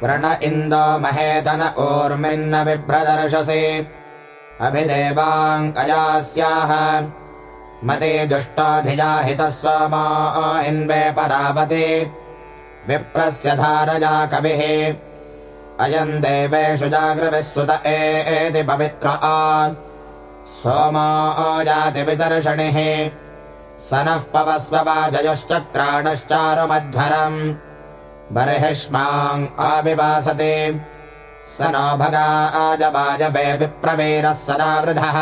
प्रण इन्दो महेतन ऊर्मिन्न बिभ्रदर्शसि अभिदेवाङ्कजास्याः मते दुष्टाधिजाहितः सोमा इन्वे परावति विप्रस्य धारजा कविः अयम् देवेषु जागृभिः सुत एति पवित्र आ सोमा जातिविदर्शणिः स नः पवस्व वाजयोश्चक्राणश्चारुमध्वरम् बर्हिष्माम् आविवासते। स नो भगा आजवाजवे विप्रवीरः सदा वृधः।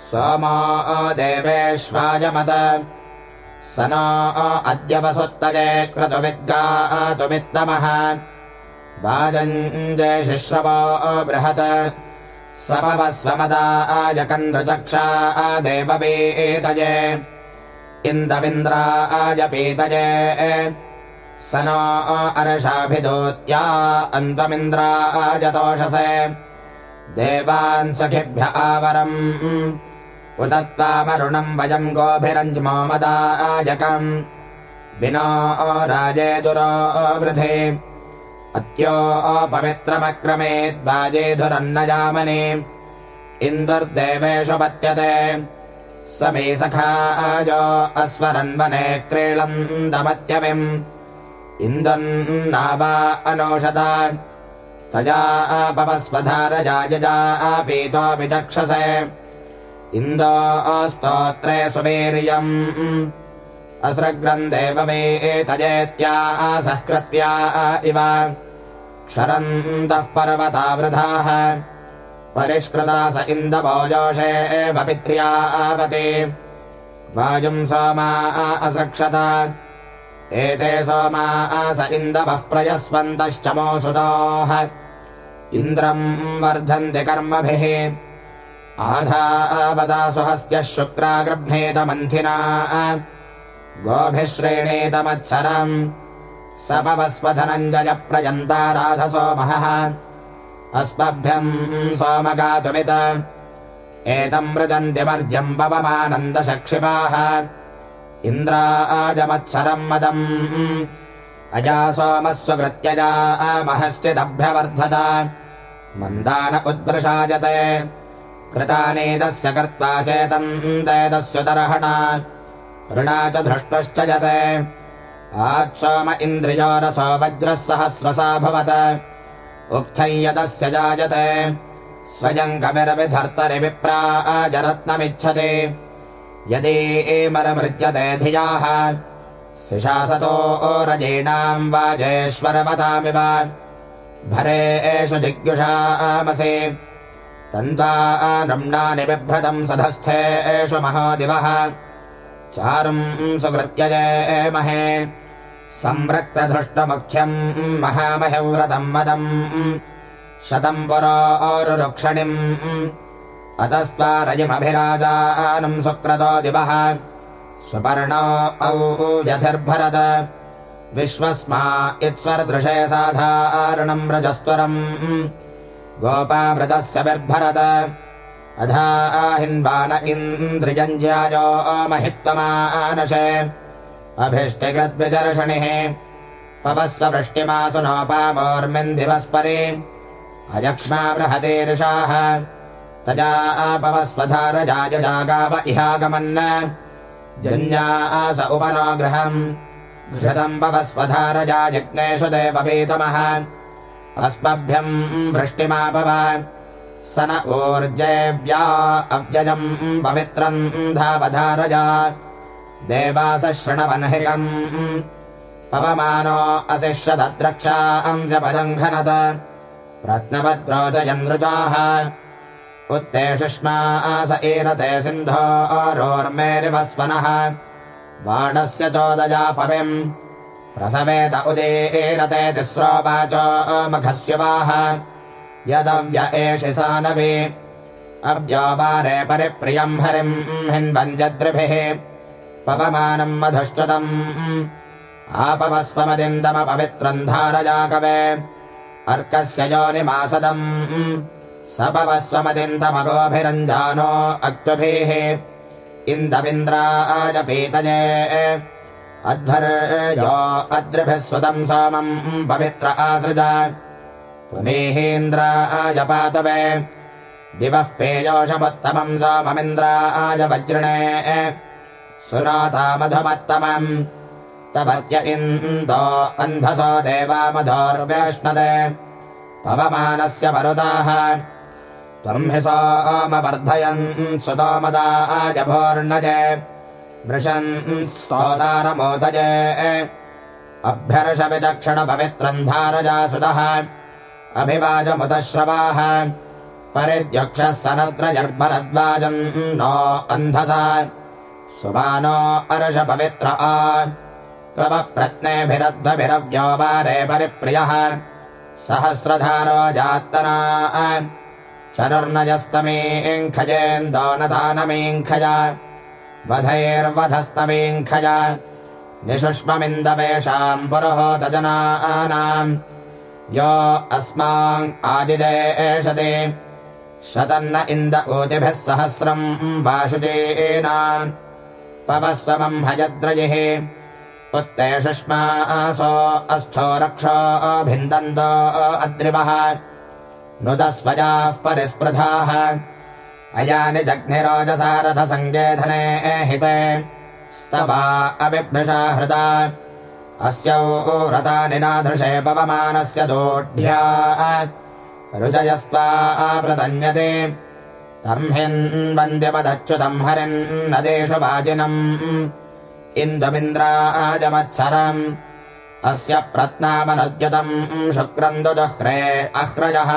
सोमो देवेष्वाजमद। स नो अद्य वसुत्तजे क्रतुविद्गातुमित्तमः वाजञ्जे शिश्रवो बृहत्। स्वपवस्वमदा आजकन्द्रचक्षा देववीतजे इन्दविन्द्रा आजपीतजे स नो अर्षाभिदूत्या अन्त्वमिन्द्रा आजतोषसे देवान् सखिभ्य आवरम्। उत त्वामरुणम् वयम् गोभिरञ्ज्मो मदाजकम् विनो राजे दुरो वृधे अत्यो अपवित्रमक्रमेद्वाजेधुरन्नजामने इन्दुर्देवेषु पत्यते स मे सखाजो अस्वरन्वने क्रीळन्दमत्यविम् इन्दन्नावा अनोषत। तजा आपवस्वधारजायजा आपीतो विचक्षसे। इन्दो स्तोत्रे सुवीर्यम्। असृग्रन्देव मे एतजेत्या सहकृत्या इव। क्षरन्तः पर्वतावृधाः परिष्कृता स इन्दभोजोषे एव पित्र्या आवते वायुम् सोमा असृक्षत। एते सोमा स इन्दवः प्रयस्वन्तश्चमोऽसुतोः इन्द्रम् वर्धन्ति कर्मभिः। आधावदासु हस्त्यः शुक्रा गृह्णेतमन्थिना। गोभिः श्रेणीतमत्सरम् सपवस्वधनञ्जय प्रयन्ता राधसोमहः अस्मभ्यम् सोमगातुमित। एतम् मृजन्ति वर्ज्यम् पवमानन्दशक्षिपाः इन्द्राजमत्सरम् मदम्। अजा सोमः स्वकृत्यजा महश्चिदभ्यवर्धत मन्दान उद्वृशायते कृतानेदस्य कर्त्वा चेतन्तेदस्युतर्हणा ऋणा च धृष्टश्च यते आत्सोम इन्द्रियो रसो वज्रः सहस्रसा भवत उक्थम् यदस्य जायते। स्वयम् कविरविधर्तरि विप्रा अजरत्नमिच्छति यदि एमरमृज्यते धियाः शिशासतो रजीणाम् वाजेश्वरवतामिव भरे एषु जिज्ञुषामसि तन्त्वा रम्णानि बिभ्रतम् सधस्थे एषु महोदिवः। चारुम् सुकृत्यजेमहे संरक्तधृष्टमुख्यम् महामह्यव्रतम् मदम् शतम् पुरोरुक्षणिम् अतस्त्वारजिमभिराजानम् सुक्रतो दिवः स्वपर्णो औजधिर्भरत विश्वस्मा इत्स्वर्दृशे साधारणम् रजस्त्वरम् गोपामृतस्य बिर्भरत अधा हिन्वान इन्द्रियञ्ज्यायो महित्तमानशे अभिष्टिकृद्विचर्षणिः। पवस्व वृष्टिमासु नोपामोर्मिन्दिवस्परि अयक्ष्मा बृहतीर्षाः। तजा आपवस्वधारजायजागाव इहागमन् जन्या आस उपनो गृहम्। घृतम् पवस्वधारजायज्ञेषु देवपीतमः। अस्मभ्यम् वृष्टिमापव। स न ऊर्जेव्या अव्ययम् पवित्रम् धावधारजा देवास शृणवन्हिकम् पवमानो अशिष्यदद्रक्षा अंशपजङ्घनत रत्नवद्रोजयन् ऋचाः उत्ते सुष्मा आस ईरते सिन्धो रोर्मेरिवस्वनः बाणस्य चोदया पविम् प्रसवेत उदीरते तिस्रो वाचो मघस्य वाह यदव्य एषि सानवि। अव्योपारे परिप्रियम् हरिम् हिन्वञ्जद्रिभिः पवमानम् मधुश्चतम् आपवस्वमदिन्दमपवित्रम् धारयाकवे अर्कस्य योनिमासदम्। सपवस्वमदिन्दमगोभिरञ्जानो अक्तुभिः अध्वर्यो अद्रिभिः स्वतम् सोमम् पवित्र आसृज। पुनीहीन्द्राजपातवे। दिवः पेयोषमुत्तमम् सोममिन्द्राय वज्रिणे सुनाता मधुमत्तमम् तपत्य इन्दो अन्धसो देवामधोर्व्यष्णदे। पवमानस्य मरुदाः त्वम् हि सोमवर्धयन् सुतोमदायभोर्णजे। वृषन् स्तोतारमोदजे। अभ्यर्षविचक्षणपवित्रम् धारजासुतः अभिवाजमुदश्रवाः। परिद्यक्षः सनद्रजर्भरद्वाजम् नो अन्धसा सुमानो अर्षपवित्र आ। त्वव प्रत्नेभिरध्वभिरव्यो वारे परिप्रियः। सहस्रधारो जात्तना। चरुर्नजस्तमीङ्खजेन्दो न दानमीङ्खजा वधैर्वधस्तमीङ्खजा। निशुष्ममिन्दवेषाम् पुरोहोतजनानाम् यो अस्मान् आदिदेशते शतन्न इन्द ऊतिभिः सहस्रम् वाशुचेनाम् पवस्वमम् हयद्रजिः। उत्ते शुष्मासो अस्थो रक्षो भिन्दन्तो अद्रिवः। नुदस्वजाः परिस्पृधाः। अयानि जग्निरोजसारथसङ्गेधने हिते। स्तवा अबिभ्यषा हृदा। अस्यौ व्रतानि नाधृशे पवमानस्य दोढ्या। रुजयस्त्वा प्रतन्यते तम् हिन्वन्द्यमदच्युतम् हरिन्नदेषु वाजिनम्। इन्दुमिन्द्राजमत्सरम् अस्य प्रत्नामनद्युतम् शुक्रम् दुदुह्रे अह्रजः।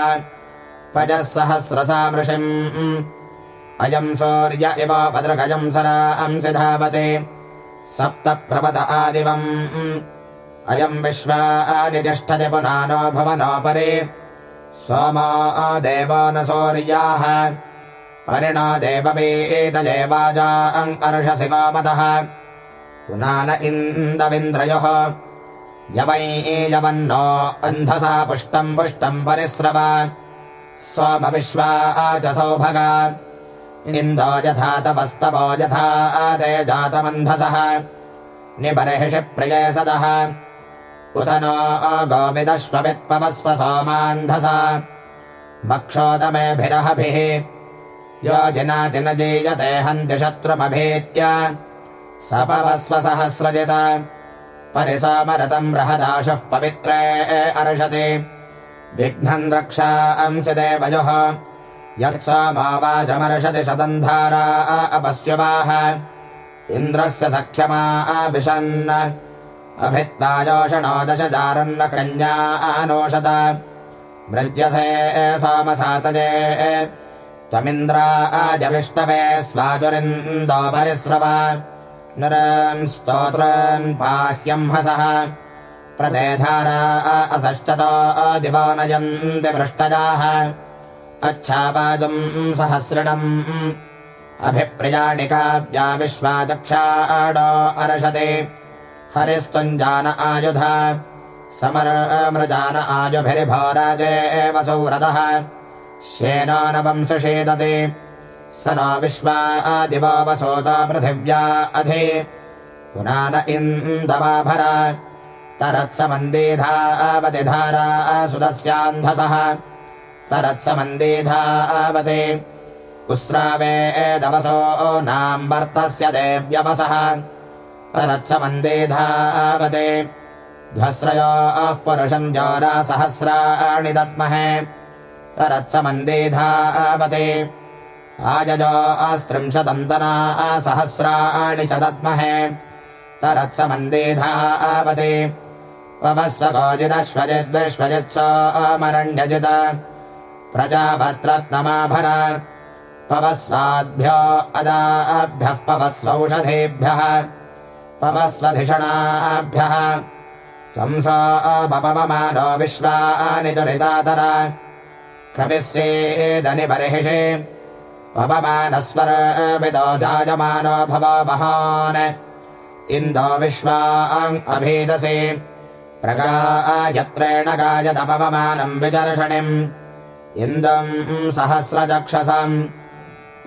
पजः सहस्रसामृषिम् अयम् सूर्य इव भद्रगजम् सरांसि धावते सप्त प्रपद आदिवम्। अयम् विश्वानि तिष्ठति पुनानो भवनोपरि। सोमो देवो न सूर्याः परिणो देववेतजेवाजा अर्षसि गोमतः पुनान इन्दविन्द्रयोः यवै यवन्नो अन्धसा पुष्टम् पुष्टम् परिस्रव। सोमविश्वा च सौभगा इन्दो यथा तपस्तपो यथा ते जातमन्धसः। निबर्हिषि प्रिये सदः। उत नो गोविदश्ववित्पवस्व सोमान्धसा। भक्षोदमेभिरहभिः योजिनाति न हन्ति शत्रुमभीत्य सपवस्व सहस्रजित परिसोमरतम् रहदाशः पवित्रे अर्षति। विघ्नम् रक्षांसि देवयोः यत्सोमावाचमर्षति शतन्धारा अपस्युवाः इन्द्रस्य सख्यमा विशन् अभित्वायोषणो दशचारन्न कन्या आनोषत। मृज्यसे सोमसातजे त्वमिन्द्रा आजविष्टवे स्वादुरिन्दो परिस्रव। निरन् स्तोत्रन् पाह्यम् हसः। प्रदेधारा असश्चतो दिवो नयन्ति पृष्टजाः अच्छापादुम् सहस्रणम् अभिप्रियाणिकाव्या विश्वाचक्षाडो अर्षते। हरिस्तुञ्जान आयुध। समरमृजान आजुभिर्भोराजे एव सौरथः श्येनो न वंसषेदते स नो विश्वा दिवो वसोत पृथिव्या अधि। पुनान इन्दवाभर तरत्समन्दिधावतिधारा सुदस्यान्धसः। तरत्समन्दिधावते। उस्रावे एदवसो नाम्बर्तस्य देव्यवसः। तरत्समन्दिधावते। ध्वस्रयोः पुरुषम् जोरा सहस्राणि दद्महे तरत्समन्दिधावते आजजो अस्त्रिंशदन्तना सहस्राणि च दद्महे। तरत्समन्दिधावते पवस्वगोजिदश्वजिद्विश्वजित्सो अमरण्यजित प्रजाभद्रत्नमाभर पवस्वाद्भ्यो अदाभ्यः पवस्वौषधेभ्यः। पवस्वधिषणाभ्यः। त्वम् स विश्वानि दुरितातर कविः सेदनि बर्हिषि पवमानस्वरविदो जायमानो भव महान्। इन्दो विश्वाङ् अभीदसि। प्रगायत्रेण गायदपवमानम् विचर्षणिम्। इन्दम् सहस्रचक्षसम्।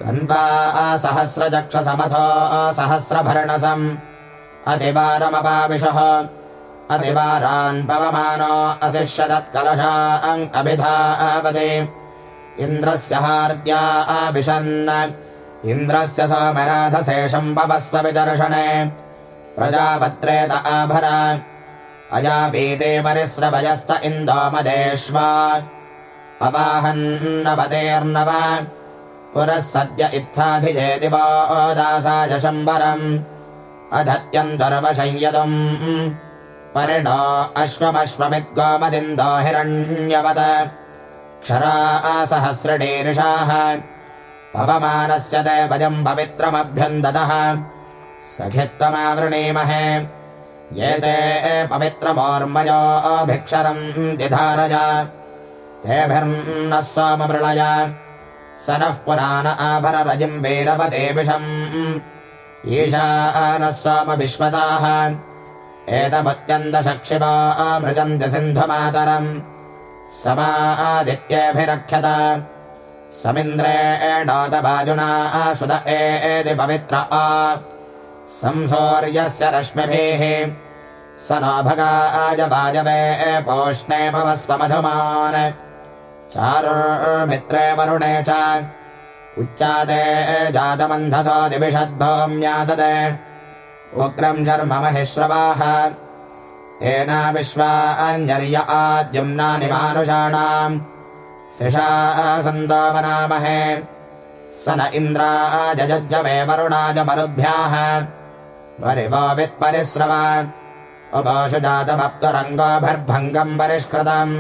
द्वन्द्वा सहस्रचक्षसमथो सहस्रभर्णसम्। अतिवारमपाविशः अतिवारान् पवमानो अशिष्यदत्कलशा अङ्कभिधावति इन्द्रस्य हार्द्या आविशन्। इन्द्रस्य सोमराधशेषम् पवस्व विचर्षणे प्रजापत्रेत आभर। अजापीते परिस्रवयस्त इन्दोमदेष्वा अवाहन्नवतेर्नव पुरः सद्य इत्थाधिजे दिवो दासाय शम्बरम्। अधत्यन्तर्वशय्यतुम् परिणो अश्वमश्वमिद्गोमदिन्दो हिरण्यवद। क्षरा सहस्रडीर्षाः पवमानस्य देवजम् पवित्रमभ्यन्दतः सखित्वमावृणीमहे। ये ते पवित्रमोर्मयोभिक्षरम् दिधारय। तेभिर्नः सोममृळय। स नः पुराण आभररजिम् वीरपतेभिषम् ईशानः सोमविश्वताः एतमुत्यन्तशक्षिपा मृजन्ति सिन्धुमातरम् समादित्येभिरक्षत समिन्द्रेणोतबाजुना सुत एति पवित्र आ। संसौर्यस्य रश्मिभिः। स नो भगाय वाजवे पोष्णे भवस्व मधुमान् चारुर्मित्रे वरुणे च। उच्चादे जातमन्धसो दिविषद्भौम्याददे उग्रम् शर्म महिश्रवाः। येना विश्वा अन्यर्य आद्युम्नानि मानुषाणाम् शिषा सन्दोमनामहे स न इन्द्राजज्जमे वरुणाय मरुभ्याः। उपोषु जातमप्तुरङ्गोभिर्भङ्गम् परिष्कृतम्।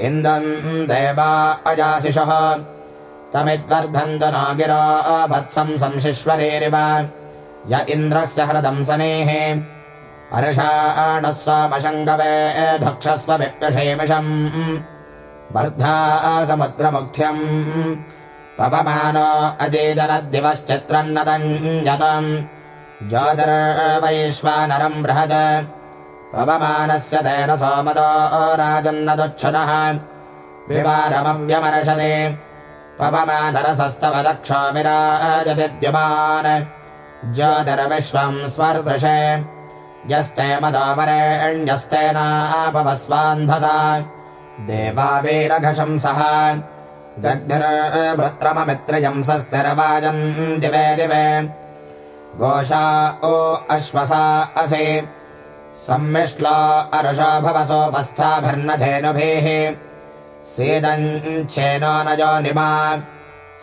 इन्दम् देवा भत्सम् संशिश्वरेरिव य इन्द्रस्य हृदम् सनेः। अर्षाणः सोमशङ्गवे धक्षस्व विप्यषेमिषम् वर्धा समुद्रमुख्यम्। पवमानो अजेजनद्दिवश्चित्रन्नदञ्जतम् ज्योतिर्वैश्वानरम् बृहद। पवमानस्य तेन सोमदो राजन्नदुच्छुनः। विवारमव्यमर्षति पवमानरसस्तव दक्षो विराजदिद्यमान् ज्योतिर्विश्वम् स्वर्दृशे। यस्ते मदोमरेण्यस्तेनापवस्वान्धसा देवावीरघशंसः दग्धिर्भृत्रममित्रयम् सस्तिरवाजन् दिवे दिवे। गोषा ओ अश्वसा असि। सम्मिश्ला अरुषो भवसोपस्थाभिर्नधेनुभिः सीदञ्छेनो न योनिमा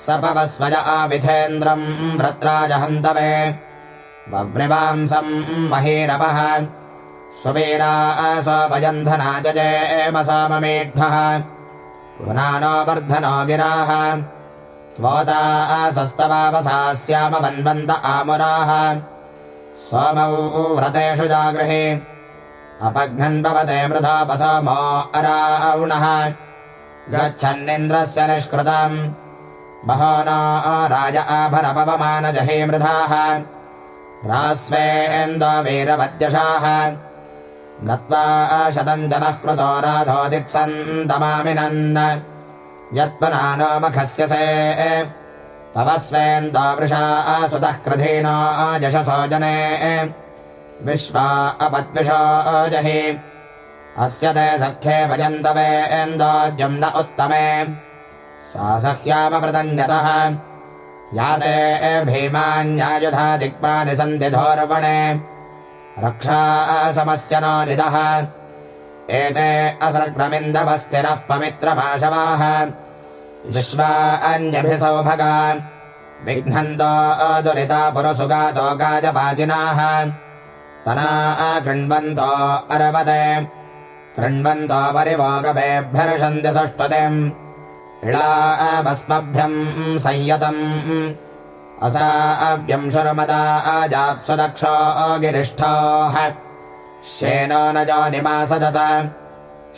सपवस्वज आविधेन्द्रम् भृत्राज हन्तवे वव्रिवांसम् महीरवः सुवीरा सोपयन्धना जजेमसाममेढ्वः पुनानो वर्धनो गिराः। त्वोता सस्तवावसास्यामवन्वन्त आमुराः। सोमौ व्रतेषु जागृहे। अपघ्नन् भवते मृधापसोमो अरावुणः गच्छन्निन्द्रस्य निष्कृतम् महो नो राज आभरपवमानजहे मृधाः रास्वेन्दो वीरवद्यशाः नत्वा शतम् जनः कृतो राधोदित्सन्तमामिनन् यत्पुनानो मखस्य से। पवस्वेन्दो वृषा सुतः कृधीनो यशसो जने। विश्वा अपद्विषो जहि। अस्य ते सख्ये भजन्तवे एन्दोद्यम् न उत्तमे सह्यामवृतन्यतः या ते भीमान्यायुधा दिक्पानि सन्ति धोर्वणे। रक्षा समस्य नो निदः। एते असृग्रमिन्दवस्तिरः पवित्रमाशवाः विश्वा अन्यभिसौभगा विघ्नन्तो दुरिता पुरुसुगातो गाजपाचिनाः तना कृण्वन्तो अरवदे। कृण्वन्तो परिभोगवेभ्यर्षन्ति सुष्ठुतिम् इळाभस्मभ्यम् संयतम्। असाव्यम् शुरुमदा आजाप्सुदक्षो गिरिष्ठोः। श्येनो न जोनिमासदत।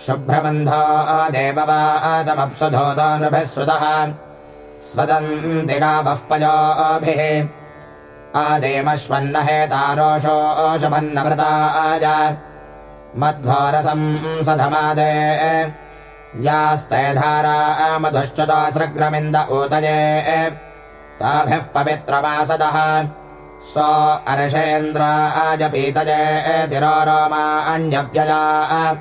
शुभ्रबन्धो देववादमप्सुधोतो नृभिः श्रुतः स्वदन्तिगावः पयोभिः। आदेमश्वन्न हेतारोषोऽशभन्नमृताय मध्वरसं सधमादे यास्ते धारा मधुश्चुतासृग्रमिन्द ऊतये। ताभिः पवित्रमासदः। स अर्षेन्द्राजपीतजेतिरो रोमाण्यव्यया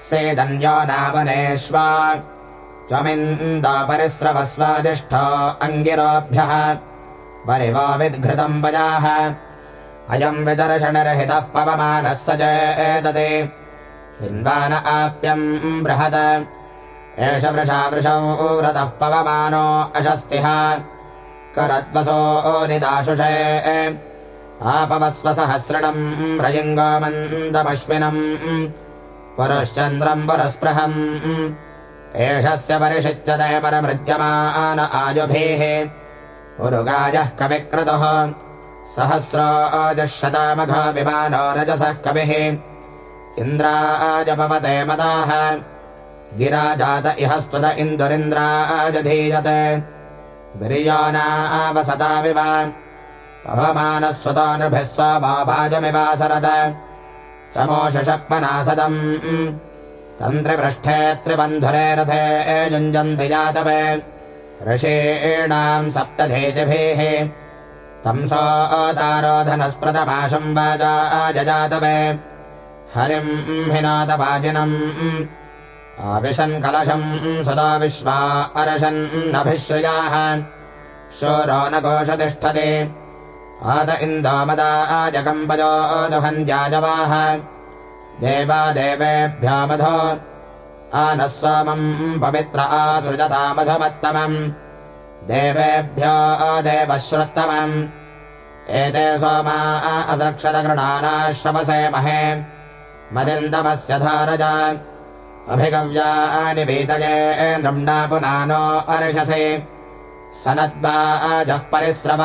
सेदन्यो नामनेष्व। त्वमिन्दपरिस्रवस्वादिष्ठ अङ्गिरोभ्यः। परिवो विद्घृतम् वजाः। अयम् विचर्षणरहितः पवमानः स चेदते बृहद। एष वृषा वृषौ व्रतः पवमानो अशस्तिः। करद्वसो निदाशुषे। आपवस्व रयिङ्गमन्दमश्विनम् पुरश्चन्द्रम् पुरस्पृहम्। एषस्य परिषिच्यते परमृज्यमान आयुभिः। उरुगायः कविक्रतुः। सहस्राजशतामघ विमानो रजसः कविः इन्द्राजपवते मदाः गिराजात इह स्तुत स वाजमिवासरद समोषशक्मनासदम्। तन्त्रिपृष्ठे त्रिबन्धुरे रथे युञ्जन्ति जातवे। ऋषीणाम् सप्तधेतिभिः। तम् सोदारोधनस्प्रतमाशम् वाजा जजातवे हरिम् हिनातवाजिनम् आविशन् कलशम् सदा विश्वा अरशन्नभिश्रयाः शोरो न कोशतिष्ठति आद इन्दोमदा आजकम्पजो दुहन्त्याजवाः देवादेवेभ्यामधो आनः सोमम् पवित्र आसृजतामधुमत्तमम् देवेभ्यो देवश्रुत्तमम् एते सोमा असृक्षतगृणानाश्रवसे महे मदिन्दमस्य धारजा। अभिगव्यानि वीतये नृम्णा पुनानो अर्षसि। सनद्वा अजः परिस्रव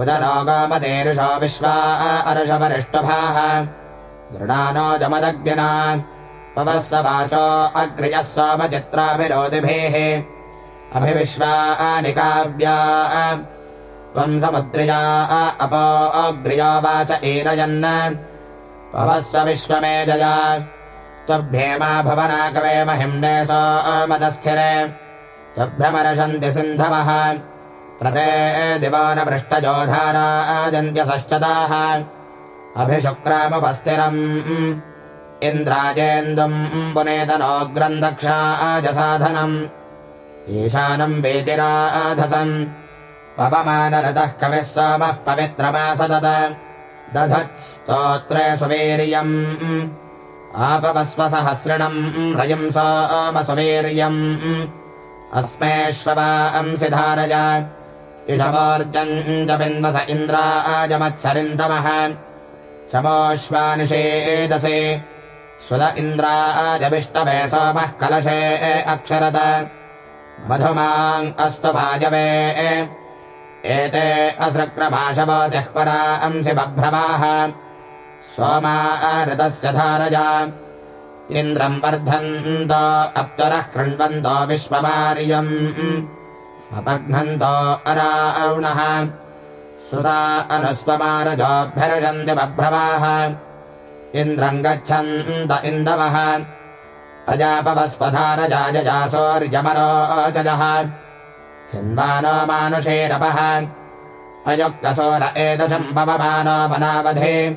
उदरो गोमतेरुषो विश्वा अर्षपरिष्टभाः दृढानो जमदग्निना। पवस्व वाचो अग्रियः सोमचित्राभिरोधिभिः। अभिविश्वानि काव्या त्वम् समुद्रिया अपो अग्रियो वाच ईरयन् पवस्व विश्वमेजया त्वभ्येमा भवना कवे महिम्ने सोमदस्थिरे त्वभ्यमरशन्ति सिन्धवः। दिवो न पृष्टजोधाराजन्त्यसश्चताः अभिशुक्रामुपस्थिरम्। इन्द्राजेन्दुम् पुनेतनोऽग्रन्दक्षाजसाधनम् ईशानम् वेतिराधसम् पवमानरतः कविः सोमः पवित्रमासदत दधत्स्तोत्रे सुवीर्यम् आपवस्व सहस्रिणम् रयिम् सोमसुवीर्यम् अस्मेष्वंसि धारय इषवोर्जम् च बिन्वस इन्द्राजमत्सरिन्दमः शमोऽश्वानिषेदसे सुद इन्द्राजविष्टवे सोमः कलशे अक्षरत। मधुमाम् अस्तु वाजवे एते असृक्रमाशवोतिः परा अंसि बभ्रवाः सोमा ऋतस्य धारजा। इन्द्रम् वर्धन्तो, अप्तरः कृण्वन्तो विश्वमार्यम्। अपघ्नन्तो अराणः सुता अनुस्वमारजोऽभ्यर्षन्ति बभ्रवाः इन्द्रम् गच्छन्त इन्दवः। अजापवस्वधारजाजजासोर्यमरोचजः हिन्वानो मानुषेरपः अयुक्तसोर एदशम् पवमानोपनावधे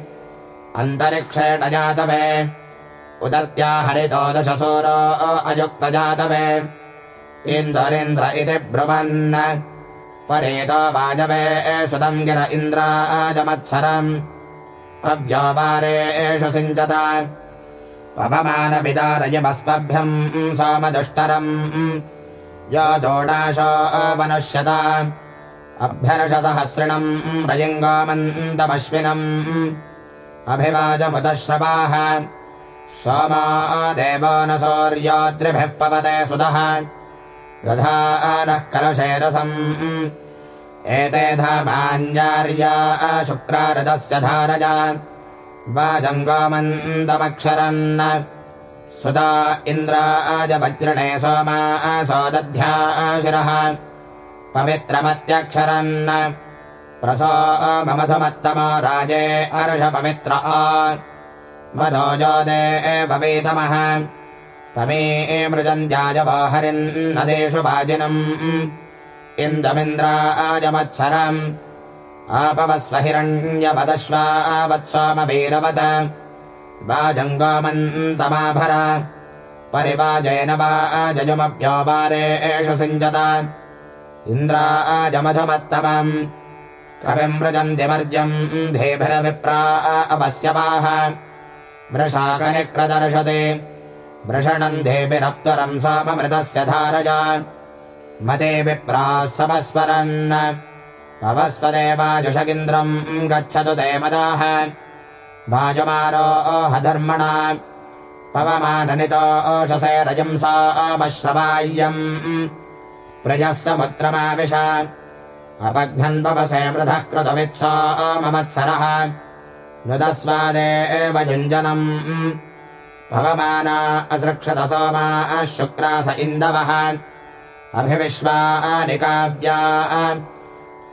अन्तरिक्षेण जातवे उदत्या हरितो दशसूरो अयुक्तजातवे। इन्दुरिन्द्र इति ब्रुवन्। परेतो वाजवे सुदम् गिर इन्द्राजमत्सरम्। अव्यापारे एष सिञ्चत। पवमानपितारयमस्मभ्यम् सोमदुष्टरम्। यो दोडाशो वनुष्यत अभ्यर्षसहस्रिणम् रयिङ्गोमन्तमश्विनम् अभिवाजमुदश्रवाः। सोमा देवो न सौर्याद्रिभिः पवते सुदः गधा नः कलशेरसम् एते धामान्यार्या शुक्रारदस्य धारया वाजङ्गोमन्दमक्षरन् सुता इन्द्राजवज्रणे सोमा सोदध्या शिरः पवित्रमत्यक्षरन् प्रसो ममधुमत्तमो राजे अर्षपवित्र मदोजोदे एववेतमः तमे मृजन्त्याजवाहरिन्नदेषु वाजिनम्। इन्दमिन्द्राजमत्सरम् आपवस्व हिरण्यपदश्वावत्सोमवीरवत वाजङ्गोमन्तमाभर। परिवाजेन वा जजुमप्योपारेषु सिञ्चत। इन्द्राजमधुमत्तमम् कविम् व्रजन्त्यमर्जम् धेभिरविप्रा अपश्यवाः वृषाकनिक्रदर्शते वृषणम् धेभिरप्तरम् साममृतस्य धारया। मते विप्राः समस्वरन्। पवस्वदेवाजुषगिन्द्रम् गच्छतु ते मदाः वाजमारोऽहधर्मणा पवमाननितोषसे रजंसा अमश्रवाय्यम्। प्रजः समुद्रमाविश। अपघ्नन्वपसे पवसे कृतवित्सा अममत्सरः। मृदस्वादेव युञ्जनम्। पवमाना असृक्षतसोमा शुक्रास इन्दवः। अभिविश्वा निकाव्या।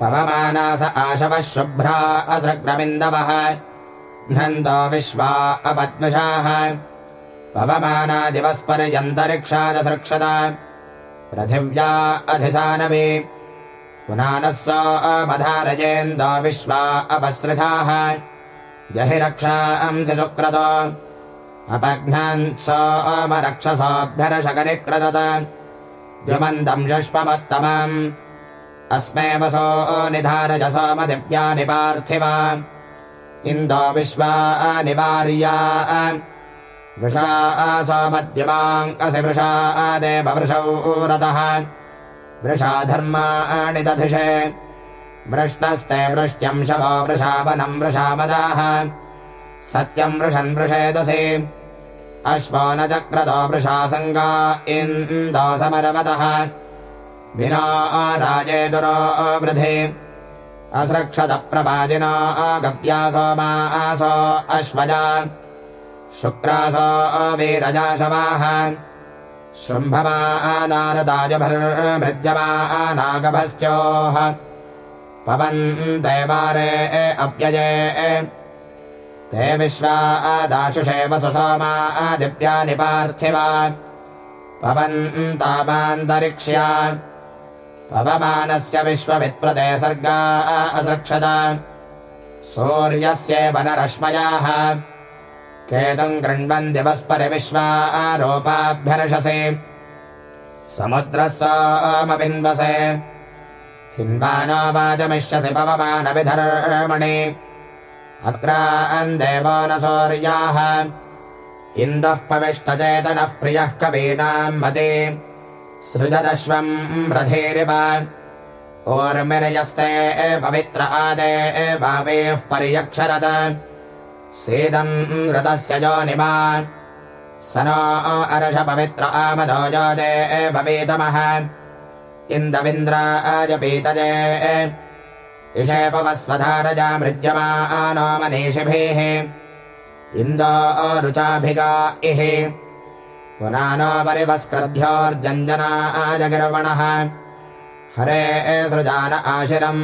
पवमाना स आशवः शुभ्रा असृग्रमिन्दवः। घ्नन्तो विश्वा अपद्विषाः पवमाना दिवस्पर्यन्तरिक्षादसृक्षत। पृथिव्या अधिसानवे। पुनानः स अमधारयेन्दो विश्वा अपसृथाः जहि रक्षांसि सुक्रतो। अपघ्नान् स अमरक्षसोऽभ्यरशकनिक्रदत द्युमन्तम् शुष्ममत्तमम् अस्मे वसो निधारज सोमदिव्यानि पार्थिवा इन्दो विश्वा निवार्या वृषा वृषा देववृषौ रतः। वृषा धर्माणि दधिषे। वृष्णस्ते वृष्ट्यम् शवो वृषावनम् वृषामदाः सत्यम् वृषन् वृषेदसि। अश्वो न चक्रतो वृषासङ्गा इन्दो समरवतः। विना राजेदुरो वृधे असृक्षतप्रवाजिना गव्या सोमा आसो अश्वजा। शुक्रासो वीरजाशवाः शुम्भमानारदाजभर्मृज्यमानागभश्चोः पवन्ते वारे अव्यये ते विश्वा आदाशुषे वसुसोमा आदिव्यानि पार्थिवा। पवन्तामान्तरिक्ष्या पवमानस्य विश्ववित्प्रते सर्गा असृक्षत। सूर्यस्येव नरश्मयाः। केतुम् गृह्णन्ति वस्परिविश्वा आरोपाभ्यर्षसे समुद्रः सोमपिन्वसे हिन्वानो वाजमिष्यसि पवमानविधर्मणि अक्रान्देवो न सौर्याः। पविष्टचेतनः प्रियः कवीनाम् मते सृजदश्वम् रथेरिव। ओर्मिर्यस्ते पवित्र आदे भावेः पर्यक्षरत सीदम् ऋतस्य जोनिमा स नो अर्ष पवित्र आमदो जोदे भवेतमः इन्दविन्द्राजपीतजे इषे पवस्वधारजा मृज्यमानो मनीषिभिः। इन्दो रुचाभिगा इः पुनानो परिवस्क्रभ्योर्जञ्जना आजगिर्वणः। हरे सृजान आशिरम्।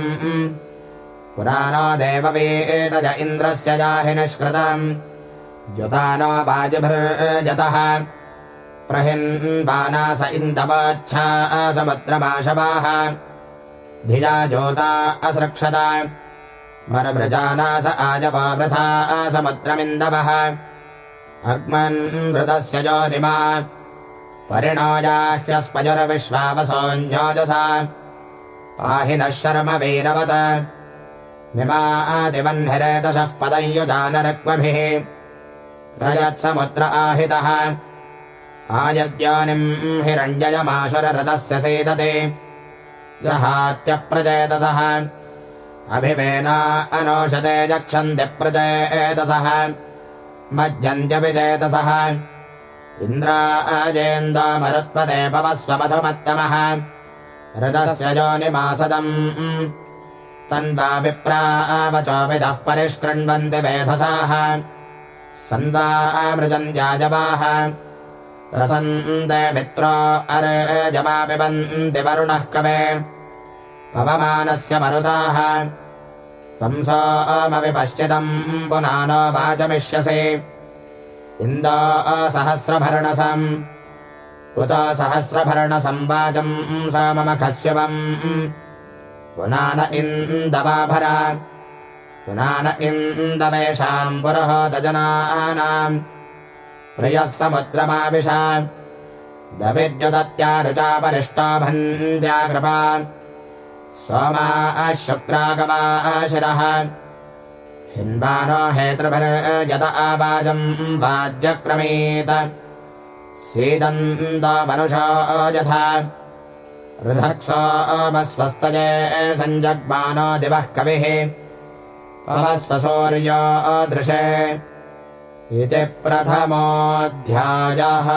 पुरानो देववेदज इन्द्रस्य जाहि निष्कृतम्। द्युतानो वाजिभिर्जतः प्रहिन्वानास इन्दवाच्छा समुद्रमाशवाः। धिया ज्योता असृक्षत। मरभृजानास आजपावृथा समुद्रमिन्दवः अग्मन्मृतस्य जोनिमा परिणोजाह्यस्पजुर्विश्वावसोऽन्योजसा। पाहि नः शर्म वीरवत। मिमादिवह्निरेदशः पदयुजानरक्वभिः। रजत्समुद्र आहितः। आयद्यानिम् हिरण्ययमाशुररथस्य सेदते। जहात्यप्रचेतसः अभिवेना अनोषते जक्षन्ति प्रचेतसः मज्जन्त्यपि चेतसः इन्द्राजेन्दोमरुत्पदे पवस्व मधुमत्तमः रथस्य योनिमासदम् तन्वा विप्रावचोविदः परिष्कृण्वन्ति वेधसाः। सन्दामृजन्त्याजवाः रसन्ते मित्रो अर्जमा पिबन्ति वरुणः कवे। पवमानस्य मरुताः त्वंसोमविपश्चितम् पुनानो वाचमिष्यसि। इन्दो सहस्रभर्णसम् उत सहस्रभर्णसम् वाचम् स मम खस्यवम् पुनान इन्दवाभर। पुनान इन्दवेषाम् पुरोहतजनानाम्। प्रियः समुद्रमाविश। दविद्युदत्यारुचापरिष्टाभन्द्याकृपा सोमा शुक्रागमाशिरः हिन्वानो हेतृभिर्यत आवाजम् वाज्यक्रमीत। सीदन्तमनुषो यथा। ऋधक्सोमस्वस्तये सञ्जग्मानो दिवः कविः। पवस्वसूर्यो दृशे। इति प्रथमोऽध्यायः